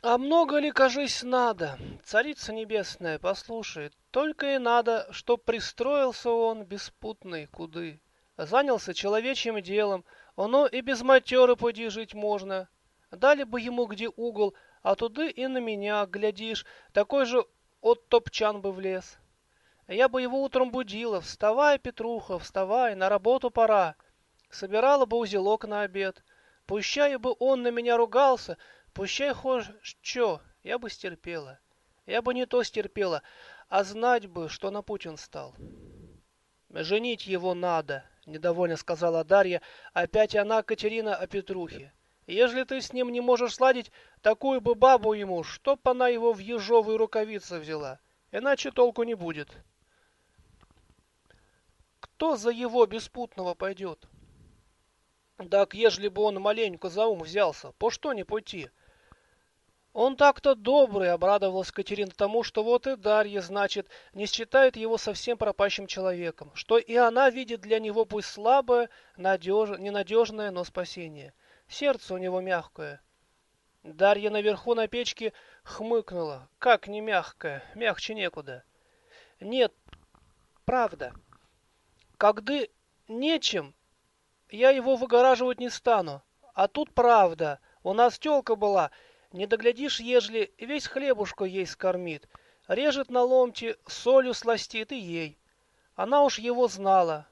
А много ли, кажись, надо? Царица небесная, послушай, только и надо, чтоб пристроился он беспутный куды. Занялся человечьим делом, оно и без матеры поди жить можно. Дали бы ему где угол, а туды и на меня, глядишь, такой же от топчан бы влез. Я бы его утром будила, вставай, Петруха, вставай, на работу пора. Собирала бы узелок на обед. Пущай бы он на меня ругался, пущай хоть что, я бы стерпела. Я бы не то стерпела, а знать бы, что на он стал. Женить его надо, недовольно сказала Дарья, опять она, Катерина, о Петрухе. Ежели ты с ним не можешь сладить, такую бы бабу ему, чтоб она его в ежовые рукавицы взяла. Иначе толку не будет. Кто за его беспутного пойдет? Так, ежели бы он маленько за ум взялся, по что не пойти? Он так-то добрый, обрадовалась Катерина тому, что вот и Дарья, значит, не считает его совсем пропащим человеком, что и она видит для него пусть слабое, надеж... ненадежное, но спасение. Сердце у него мягкое. Дарья наверху на печке хмыкнула. Как не мягкое, мягче некуда. Нет, правда. Когда нечем, я его выгораживать не стану. А тут правда. У нас тёлка была. Не доглядишь, ежели весь хлебушку ей скормит. Режет на ломти, солью сластит и ей. Она уж его знала.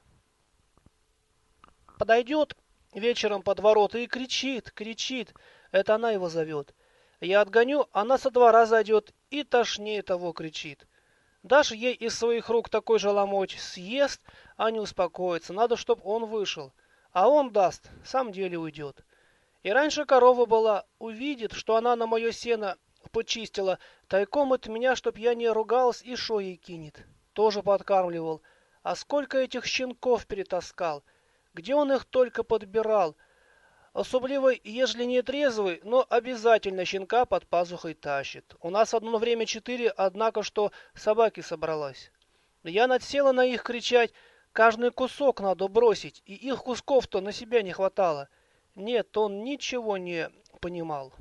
Подойдет вечером под ворота и кричит, кричит. Это она его зовет. Я отгоню, она со двора зайдет и тошнее того кричит. Дашь ей из своих рук такой же ломоть, съест, а не успокоится. Надо, чтоб он вышел. А он даст, сам деле уйдет. И раньше корова была, увидит, что она на мое сено почистила, тайком от меня, чтоб я не ругалась, и шо ей кинет. Тоже подкармливал. А сколько этих щенков перетаскал. Где он их только подбирал. Особливо, ежели не трезвый, но обязательно щенка под пазухой тащит. У нас одно время четыре, однако что собаки собралась. Я надсела на их кричать, Каждый кусок надо бросить, и их кусков-то на себя не хватало. Нет, он ничего не понимал.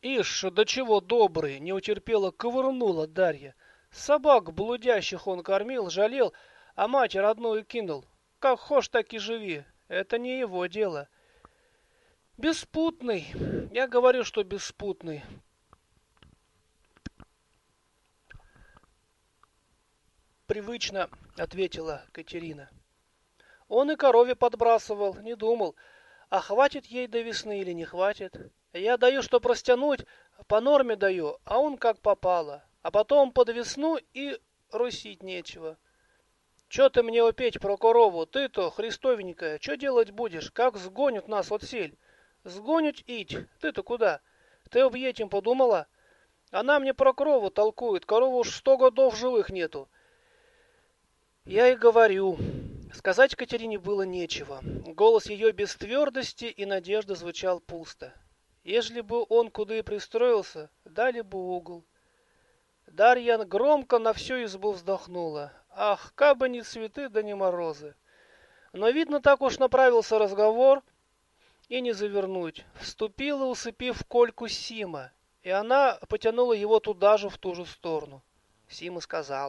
Ишь, до чего добрый, не утерпела, ковырнула Дарья. Собак блудящих он кормил, жалел, а мать родную кинул. Как хошь, так и живи. Это не его дело. Беспутный. Я говорю, что беспутный. привычно ответила Катерина. Он и корове подбрасывал, не думал, а хватит ей до весны или не хватит. Я даю, что простянуть, по норме даю, а он как попало. А потом под весну и русить нечего. Че ты мне опеть про корову? Ты-то, христовенькая, что делать будешь? Как сгонят нас от сель? Сгонят ить. Ты-то куда? Ты об этим подумала? Она мне про корову толкует. Корову уж сто годов живых нету. Я и говорю. Сказать Катерине было нечего. Голос ее без твердости и надежды звучал пусто. Ежели бы он куда и пристроился, дали бы угол. Дарья громко на всю избу вздохнула. Ах, кабы не цветы, да не морозы. Но, видно, так уж направился разговор, и не завернуть. Вступила, усыпив кольку Сима, и она потянула его туда же, в ту же сторону. Сима сказала.